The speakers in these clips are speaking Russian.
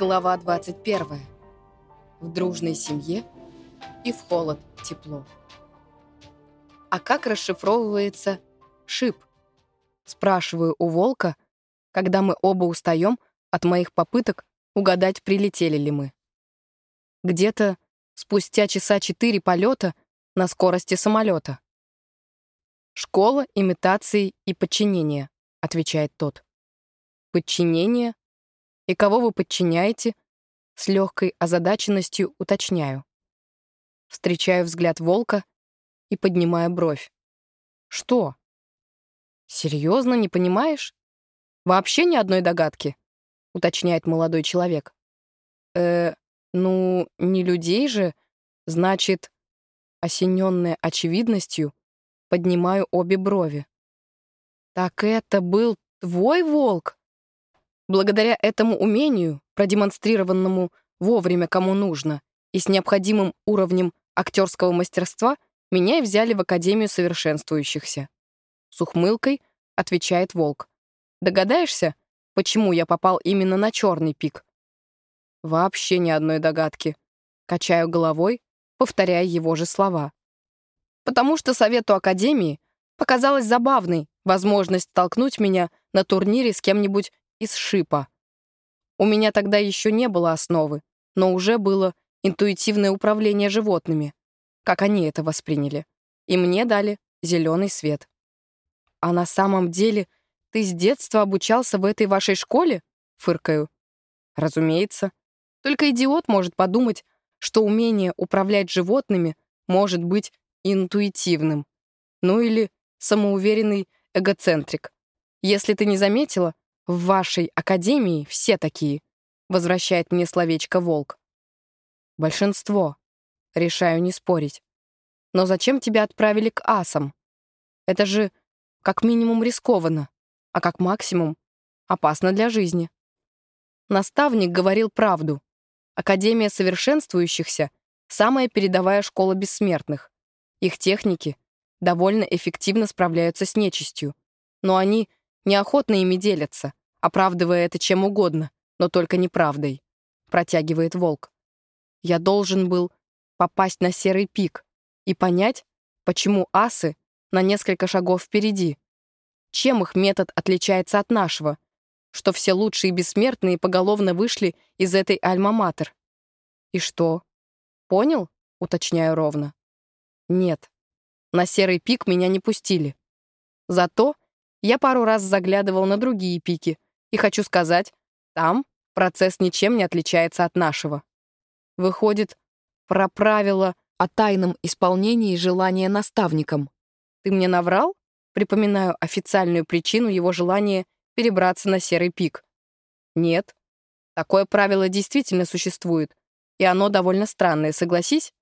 Глава 21. В дружной семье и в холод тепло. А как расшифровывается шип? Спрашиваю у волка, когда мы оба устаем от моих попыток угадать, прилетели ли мы. Где-то спустя часа четыре полета на скорости самолета. «Школа имитации и подчинения», — отвечает тот. «Подчинение и кого вы подчиняете?» С легкой озадаченностью уточняю. Встречаю взгляд волка и поднимаю бровь. «Что?» «Серьезно, не понимаешь? Вообще ни одной догадки?» — уточняет молодой человек. «Э, ну, не людей же, значит...» Осененная очевидностью, поднимаю обе брови. «Так это был твой волк?» Благодаря этому умению, продемонстрированному вовремя кому нужно и с необходимым уровнем актерского мастерства, меня и взяли в Академию совершенствующихся. С ухмылкой отвечает Волк. Догадаешься, почему я попал именно на черный пик? Вообще ни одной догадки. Качаю головой, повторяя его же слова. Потому что Совету Академии показалась забавной возможность столкнуть меня на турнире с кем-нибудь из шипа. У меня тогда еще не было основы, но уже было интуитивное управление животными, как они это восприняли. И мне дали зеленый свет. А на самом деле ты с детства обучался в этой вашей школе? Фыркаю. Разумеется. Только идиот может подумать, что умение управлять животными может быть интуитивным. Ну или самоуверенный эгоцентрик. Если ты не заметила, в вашей академии все такие, возвращает мне словечко волк. Большинство. Решаю не спорить. Но зачем тебя отправили к асам? Это же как минимум рискованно, а как максимум опасно для жизни. Наставник говорил правду. Академия совершенствующихся — самая передовая школа бессмертных. Их техники довольно эффективно справляются с нечистью, но они неохотно ими делятся, оправдывая это чем угодно, но только неправдой. Протягивает волк. Я должен был попасть на серый пик и понять, почему асы на несколько шагов впереди. Чем их метод отличается от нашего? Что все лучшие бессмертные поголовно вышли из этой альма-матер. И что? Понял? Уточняю ровно. Нет. На серый пик меня не пустили. Зато я пару раз заглядывал на другие пики — и хочу сказать, там процесс ничем не отличается от нашего. Выходит, про правила о тайном исполнении желания наставником. Ты мне наврал? Припоминаю официальную причину его желания перебраться на серый пик. Нет. Такое правило действительно существует, и оно довольно странное, согласись?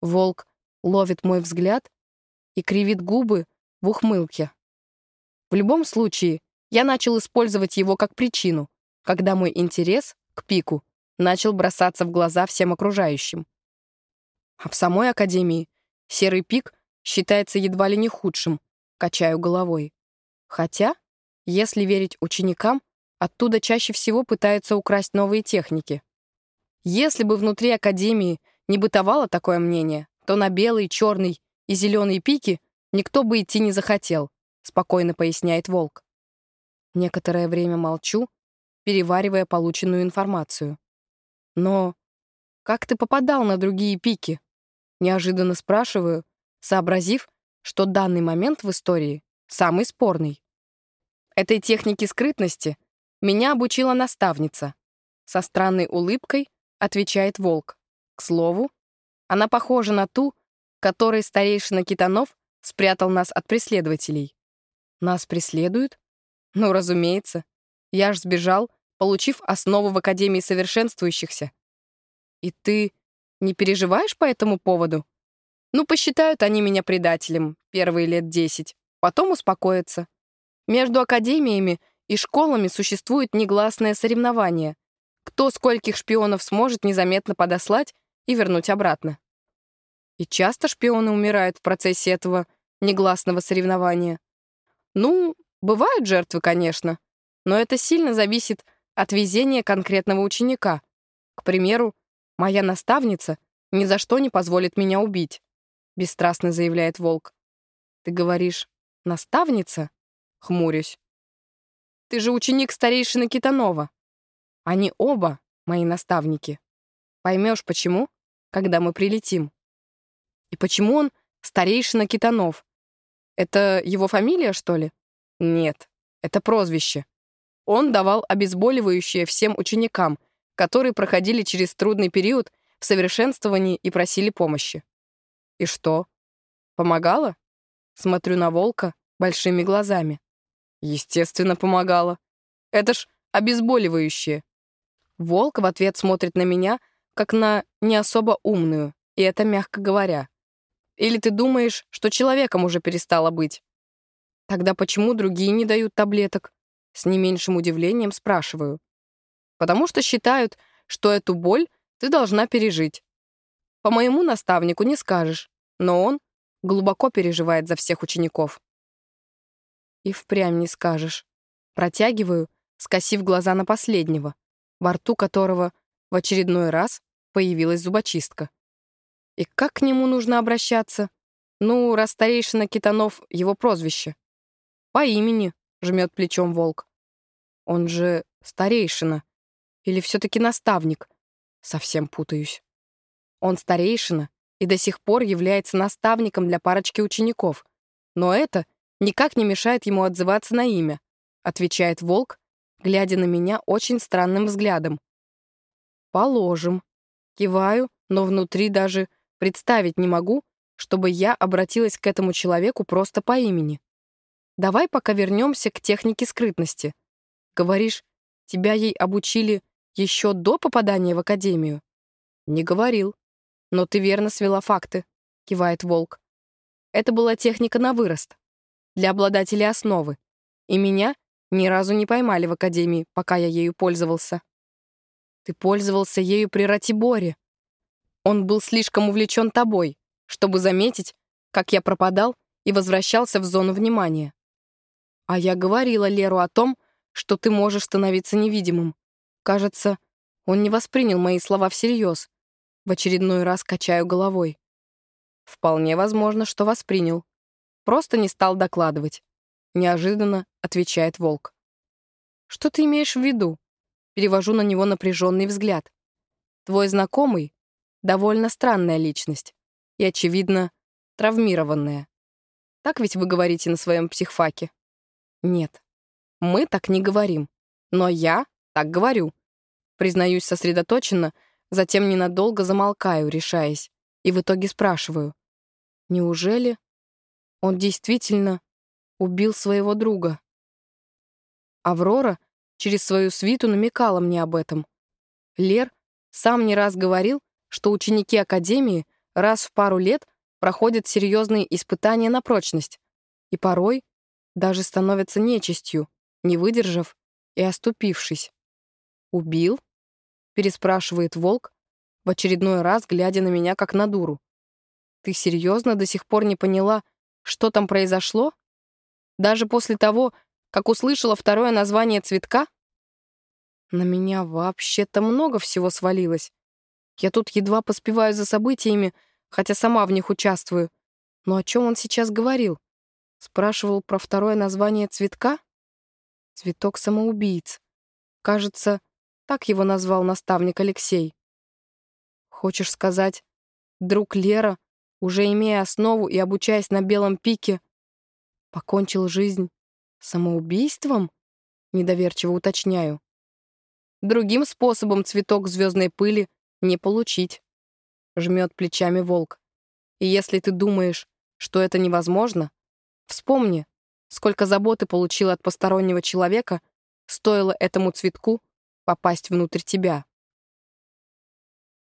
Волк ловит мой взгляд и кривит губы в ухмылке. В любом случае, я начал использовать его как причину, когда мой интерес к пику начал бросаться в глаза всем окружающим. А в самой академии серый пик считается едва ли не худшим, качаю головой. Хотя, если верить ученикам, оттуда чаще всего пытаются украсть новые техники. Если бы внутри академии не бытовало такое мнение, то на белый, черный и зеленый пики никто бы идти не захотел, спокойно поясняет Волк. Некоторое время молчу, переваривая полученную информацию. Но как ты попадал на другие пики? Неожиданно спрашиваю, сообразив, что данный момент в истории самый спорный. Этой технике скрытности меня обучила наставница. Со странной улыбкой отвечает волк. К слову, она похожа на ту, которой старейшина Китанов спрятал нас от преследователей. Нас преследуют? Ну, разумеется. Я ж сбежал, получив основу в Академии совершенствующихся. И ты не переживаешь по этому поводу? Ну, посчитают они меня предателем первые лет десять, потом успокоятся. Между академиями и школами существует негласное соревнование. Кто скольких шпионов сможет незаметно подослать и вернуть обратно. И часто шпионы умирают в процессе этого негласного соревнования. Ну, Бывают жертвы, конечно, но это сильно зависит от везения конкретного ученика. К примеру, моя наставница ни за что не позволит меня убить, бесстрастно заявляет Волк. Ты говоришь, наставница? Хмурюсь. Ты же ученик старейшины Китанова. Они оба мои наставники. Поймешь, почему, когда мы прилетим. И почему он старейшина Китанов? Это его фамилия, что ли? Нет, это прозвище. Он давал обезболивающее всем ученикам, которые проходили через трудный период в совершенствовании и просили помощи. И что? Помогало? Смотрю на волка большими глазами. Естественно, помогало. Это ж обезболивающее. Волк в ответ смотрит на меня, как на не особо умную, и это мягко говоря. Или ты думаешь, что человеком уже перестало быть? Тогда почему другие не дают таблеток? С не меньшим удивлением спрашиваю. Потому что считают, что эту боль ты должна пережить. По моему наставнику не скажешь, но он глубоко переживает за всех учеников. И впрямь не скажешь. Протягиваю, скосив глаза на последнего, во рту которого в очередной раз появилась зубочистка. И как к нему нужно обращаться? Ну, раз старейшина Китанов — его прозвище. По имени, жмет плечом волк. Он же старейшина. Или все-таки наставник? Совсем путаюсь. Он старейшина и до сих пор является наставником для парочки учеников. Но это никак не мешает ему отзываться на имя, отвечает волк, глядя на меня очень странным взглядом. Положим. Киваю, но внутри даже представить не могу, чтобы я обратилась к этому человеку просто по имени. Давай пока вернемся к технике скрытности. Говоришь, тебя ей обучили еще до попадания в академию? Не говорил. Но ты верно свела факты, кивает волк. Это была техника на вырост. Для обладателей основы. И меня ни разу не поймали в академии, пока я ею пользовался. Ты пользовался ею при Ратиборе. Он был слишком увлечен тобой, чтобы заметить, как я пропадал и возвращался в зону внимания. А я говорила Леру о том, что ты можешь становиться невидимым. Кажется, он не воспринял мои слова всерьез. В очередной раз качаю головой. Вполне возможно, что воспринял. Просто не стал докладывать. Неожиданно отвечает волк. Что ты имеешь в виду? Перевожу на него напряженный взгляд. Твой знакомый — довольно странная личность. И, очевидно, травмированная. Так ведь вы говорите на своем психфаке? Нет, мы так не говорим. Но я так говорю. Признаюсь сосредоточенно, затем ненадолго замолкаю, решаясь, и в итоге спрашиваю. Неужели он действительно убил своего друга? Аврора через свою свиту намекала мне об этом. Лер сам не раз говорил, что ученики Академии раз в пару лет проходят серьезные испытания на прочность, и порой даже становятся нечистью, не выдержав и оступившись. «Убил?» — переспрашивает волк, в очередной раз глядя на меня как на дуру. «Ты серьезно до сих пор не поняла, что там произошло? Даже после того, как услышала второе название цветка? На меня вообще-то много всего свалилось. Я тут едва поспеваю за событиями, хотя сама в них участвую. Но о чем он сейчас говорил? Спрашивал про второе название цветка? Цветок самоубийц. Кажется, так его назвал наставник Алексей. Хочешь сказать, друг Лера, уже имея основу и обучаясь на белом пике, покончил жизнь самоубийством? Недоверчиво уточняю. Другим способом цветок звездной пыли не получить. Жмет плечами волк. И если ты думаешь, что это невозможно, Вспомни, сколько заботы получила от постороннего человека, стоило этому цветку попасть внутрь тебя.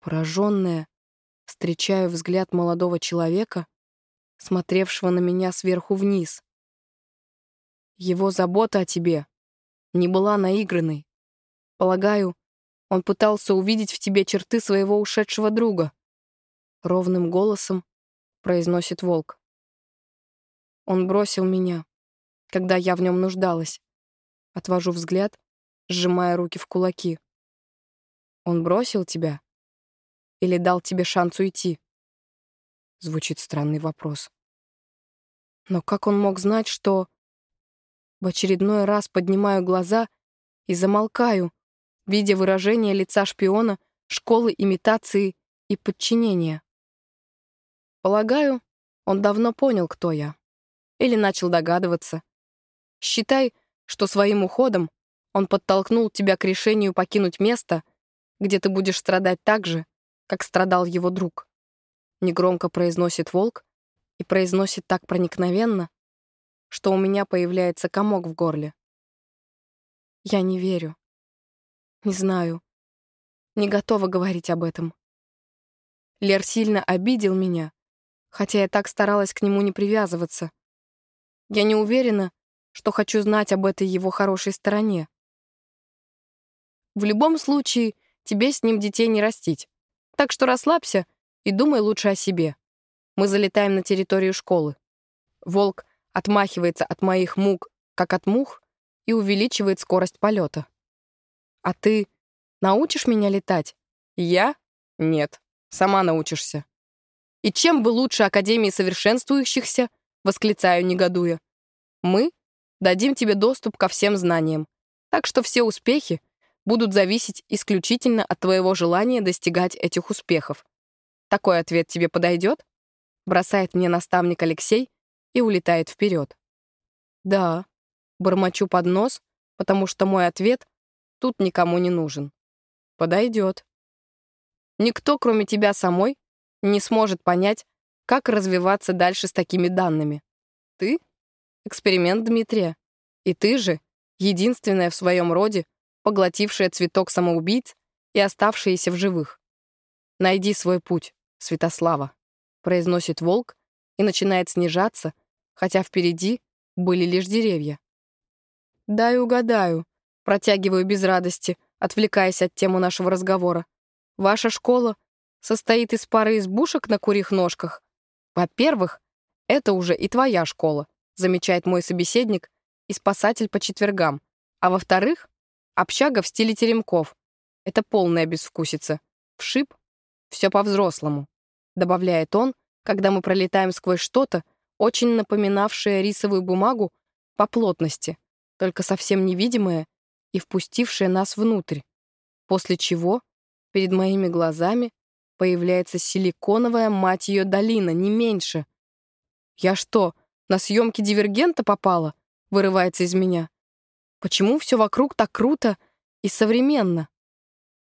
Пораженная, встречаю взгляд молодого человека, смотревшего на меня сверху вниз. Его забота о тебе не была наигранной. Полагаю, он пытался увидеть в тебе черты своего ушедшего друга. Ровным голосом произносит волк. Он бросил меня, когда я в нем нуждалась. Отвожу взгляд сжимая руки в кулаки. «Он бросил тебя? Или дал тебе шанс уйти?» Звучит странный вопрос. Но как он мог знать, что... В очередной раз поднимаю глаза и замолкаю, видя выражение лица шпиона школы имитации и подчинения. Полагаю, он давно понял, кто я. Или начал догадываться. Считай, что своим уходом он подтолкнул тебя к решению покинуть место, где ты будешь страдать так же, как страдал его друг. Негромко произносит волк и произносит так проникновенно, что у меня появляется комок в горле. Я не верю. Не знаю. Не готова говорить об этом. Лер сильно обидел меня, хотя я так старалась к нему не привязываться. Я не уверена, что хочу знать об этой его хорошей стороне. В любом случае, тебе с ним детей не растить. Так что расслабься и думай лучше о себе. Мы залетаем на территорию школы. Волк отмахивается от моих мук, как от мух, и увеличивает скорость полета. А ты научишь меня летать? Я? Нет. Сама научишься. И чем вы лучше Академии совершенствующихся? Восклицаю, негодуя. Мы дадим тебе доступ ко всем знаниям. Так что все успехи будут зависеть исключительно от твоего желания достигать этих успехов. Такой ответ тебе подойдет? Бросает мне наставник Алексей, и улетает вперед. Да, бормочу под нос, потому что мой ответ тут никому не нужен. Подойдет. Никто, кроме тебя самой, не сможет понять, как развиваться дальше с такими данными. Ты — эксперимент Дмитрия. И ты же — единственная в своем роде, поглотившая цветок самоубийц и оставшаяся в живых. «Найди свой путь, Святослава», — произносит волк и начинает снижаться, хотя впереди были лишь деревья. «Дай угадаю», — протягиваю без радости, отвлекаясь от темы нашего разговора. «Ваша школа состоит из пары избушек на курьих ножках. Во-первых, это уже и твоя школа», — замечает мой собеседник и спасатель по четвергам. А во-вторых, общага в стиле теремков. Это полная безвкусица. Вшиб — все по-взрослому», — добавляет он, когда мы пролетаем сквозь что-то, очень напоминавшая рисовую бумагу по плотности, только совсем невидимая и впустившая нас внутрь, после чего перед моими глазами появляется силиконовая, мать ее, долина, не меньше. «Я что, на съемки «Дивергента» попала?» — вырывается из меня. «Почему все вокруг так круто и современно?»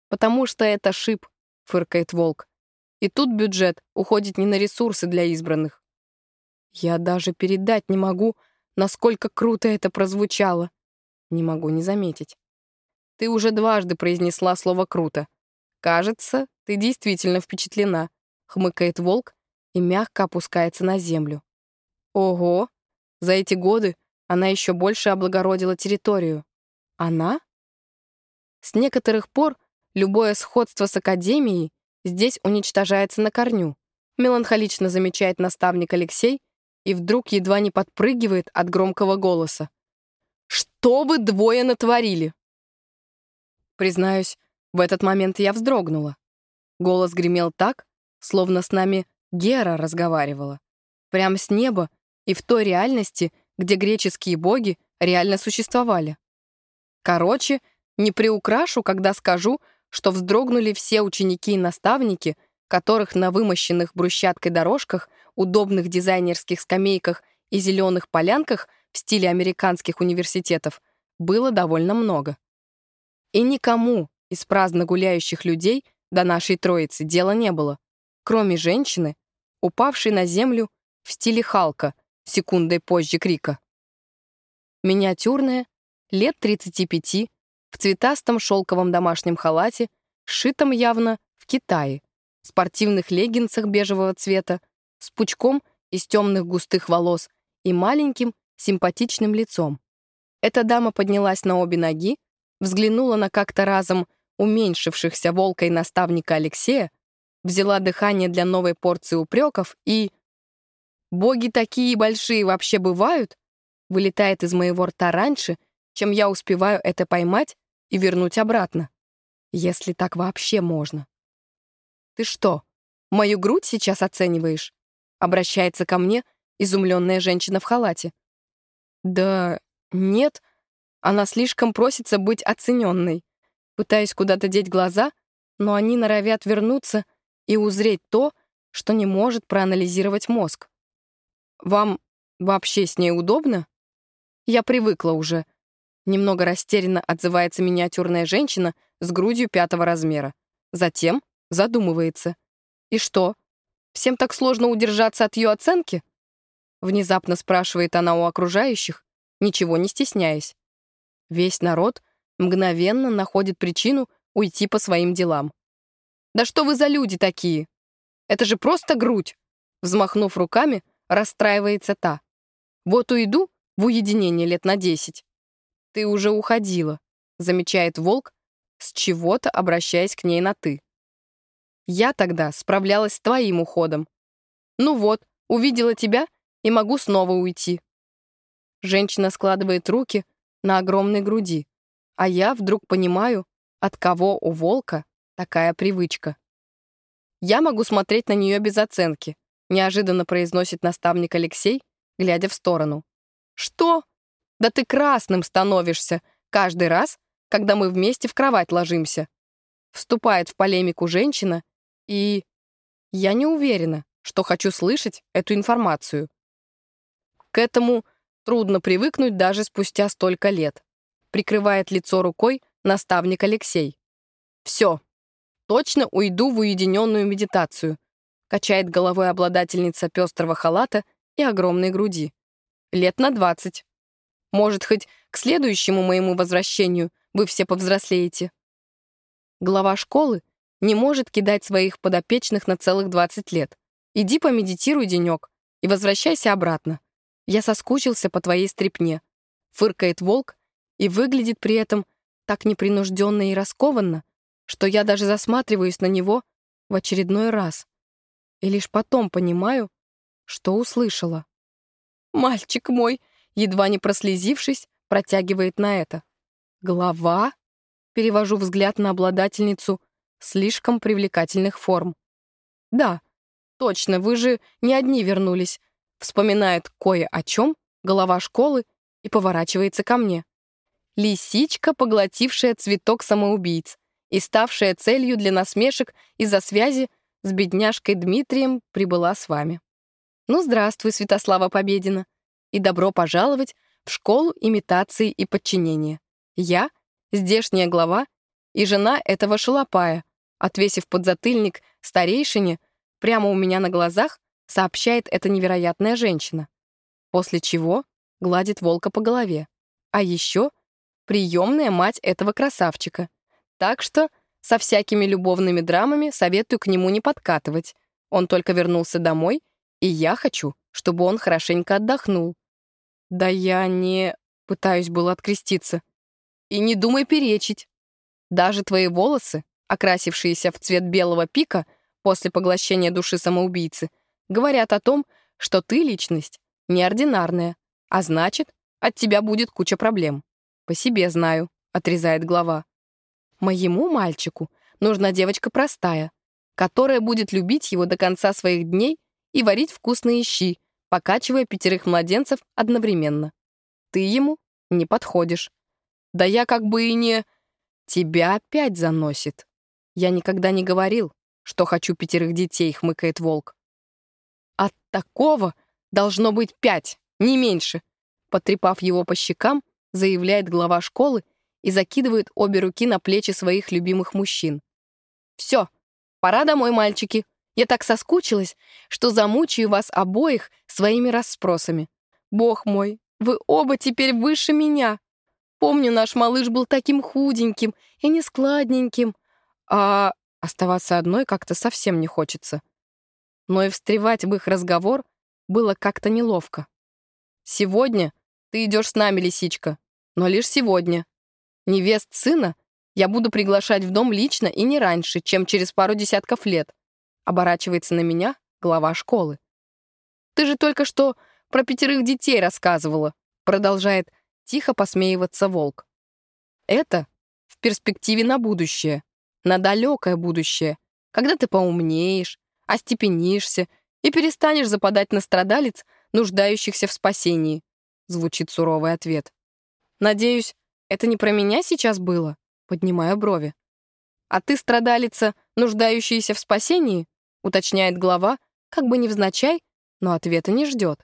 «Потому что это шип», — фыркает волк. «И тут бюджет уходит не на ресурсы для избранных, я даже передать не могу, насколько круто это прозвучало. Не могу не заметить. Ты уже дважды произнесла слово «круто». Кажется, ты действительно впечатлена, хмыкает волк и мягко опускается на землю. Ого! За эти годы она еще больше облагородила территорию. Она? С некоторых пор любое сходство с Академией здесь уничтожается на корню, меланхолично замечает наставник Алексей и вдруг едва не подпрыгивает от громкого голоса. «Что вы двое натворили?» Признаюсь, в этот момент я вздрогнула. Голос гремел так, словно с нами Гера разговаривала. Прям с неба и в той реальности, где греческие боги реально существовали. Короче, не приукрашу, когда скажу, что вздрогнули все ученики и наставники, которых на вымощенных брусчаткой дорожках удобных дизайнерских скамейках и зеленых полянках в стиле американских университетов было довольно много. И никому из праздно гуляющих людей до нашей троицы дела не было, кроме женщины, упавшей на землю в стиле Халка секундой позже крика. Миниатюрная, лет 35, в цветастом шелковом домашнем халате, сшитом явно в Китае, спортивных леггинсах бежевого цвета, с пучком из темных густых волос и маленьким симпатичным лицом. Эта дама поднялась на обе ноги, взглянула на как-то разом уменьшившихся волка и наставника Алексея, взяла дыхание для новой порции упреков и... «Боги такие большие вообще бывают?» вылетает из моего рта раньше, чем я успеваю это поймать и вернуть обратно. Если так вообще можно. «Ты что, мою грудь сейчас оцениваешь?» Обращается ко мне изумленная женщина в халате. «Да нет, она слишком просится быть оцененной. Пытаюсь куда-то деть глаза, но они норовят вернуться и узреть то, что не может проанализировать мозг. Вам вообще с ней удобно? Я привыкла уже. Немного растерянно отзывается миниатюрная женщина с грудью пятого размера. Затем задумывается. И что, всем так сложно удержаться от ее оценки? Внезапно спрашивает она у окружающих, ничего не стесняясь. Весь народ мгновенно находит причину уйти по своим делам. «Да что вы за люди такие? Это же просто грудь!» Взмахнув руками, расстраивается та. «Вот уйду в уединение лет на десять». «Ты уже уходила», — замечает волк, с чего-то обращаясь к ней на «ты». «Я тогда справлялась с твоим уходом. Ну вот, увидела тебя и могу снова уйти». Женщина складывает руки на огромной груди, а я вдруг понимаю, от кого у волка такая привычка. «Я могу смотреть на нее без оценки», неожиданно произносит наставник Алексей, глядя в сторону. «Что? Да ты красным становишься каждый раз, когда мы вместе в кровать ложимся». Вступает в полемику женщина, и... Я не уверена, что хочу слышать эту информацию. К этому трудно привыкнуть даже спустя столько лет. Прикрывает лицо рукой наставник Алексей. «Все, точно уйду в уединенную медитацию», качает головой обладательница пестрого халата и огромной груди. Лет на двадцать. Может, хоть к следующему моему возвращению вы все повзрослеете. Глава школы не может кидать своих подопечных на целых 20 лет. Иди помедитируй денек и возвращайся обратно. Я соскучился по твоей стрепне. Фыркает волк и выглядит при этом так непринужденно и раскованно, что я даже засматриваюсь на него в очередной раз. И лишь потом понимаю, что услышала. «Мальчик мой!» едва не прослезившись, протягивает на это. «Глава?» Перевожу взгляд на обладательницу слишком привлекательных форм. «Да, точно, вы же не одни вернулись», вспоминает кое о чем голова школы и поворачивается ко мне. Лисичка, поглотившая цветок самоубийц и ставшая целью для насмешек из-за связи с бедняжкой Дмитрием, прибыла с вами. Ну, здравствуй, Святослава Победина и добро пожаловать в школу имитации и подчинения. Я — здешняя глава и жена этого шалопая, отвесив подзатыльник старейшине, прямо у меня на глазах сообщает эта невероятная женщина. После чего гладит волка по голове. А еще приемная мать этого красавчика. Так что со всякими любовными драмами советую к нему не подкатывать. Он только вернулся домой, и я хочу, чтобы он хорошенько отдохнул. Да я не... Пытаюсь было откреститься. И не думай перечить. Даже твои волосы, окрасившиеся в цвет белого пика после поглощения души самоубийцы, говорят о том, что ты личность неординарная, а значит, от тебя будет куча проблем. По себе знаю, отрезает глава. Моему мальчику нужна девочка простая, которая будет любить его до конца своих дней и варить вкусные щи, покачивая пятерых младенцев одновременно. Ты ему не подходишь. Да я как бы и не... Тебя опять заносит. Я никогда не говорил, что хочу пятерых детей, хмыкает волк. От такого должно быть пять, не меньше. Потрепав его по щекам, заявляет глава школы и закидывает обе руки на плечи своих любимых мужчин. «Все, пора домой, мальчики. Я так соскучилась, что замучаю вас обоих своими расспросами. Бог мой, вы оба теперь выше меня. Помню, наш малыш был таким худеньким и нескладненьким, а оставаться одной как-то совсем не хочется. Но и встревать в их разговор было как-то неловко. «Сегодня ты идешь с нами, лисичка, но лишь сегодня. Невест сына я буду приглашать в дом лично и не раньше, чем через пару десятков лет. Оборачивается на меня глава школы. «Ты же только что про пятерых детей рассказывала», продолжает тихо посмеиваться волк. «Это в перспективе на будущее, на далекое будущее, когда ты поумнеешь, остепенишься и перестанешь западать на страдалец, нуждающихся в спасении, звучит суровый ответ. Надеюсь, это не про меня сейчас было? Поднимаю брови. А ты страдалица, нуждающаяся в спасении? Уточняет глава, как бы невзначай, но ответа не ждет.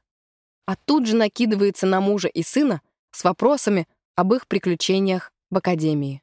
А тут же накидывается на мужа и сына с вопросами об их приключениях в академии.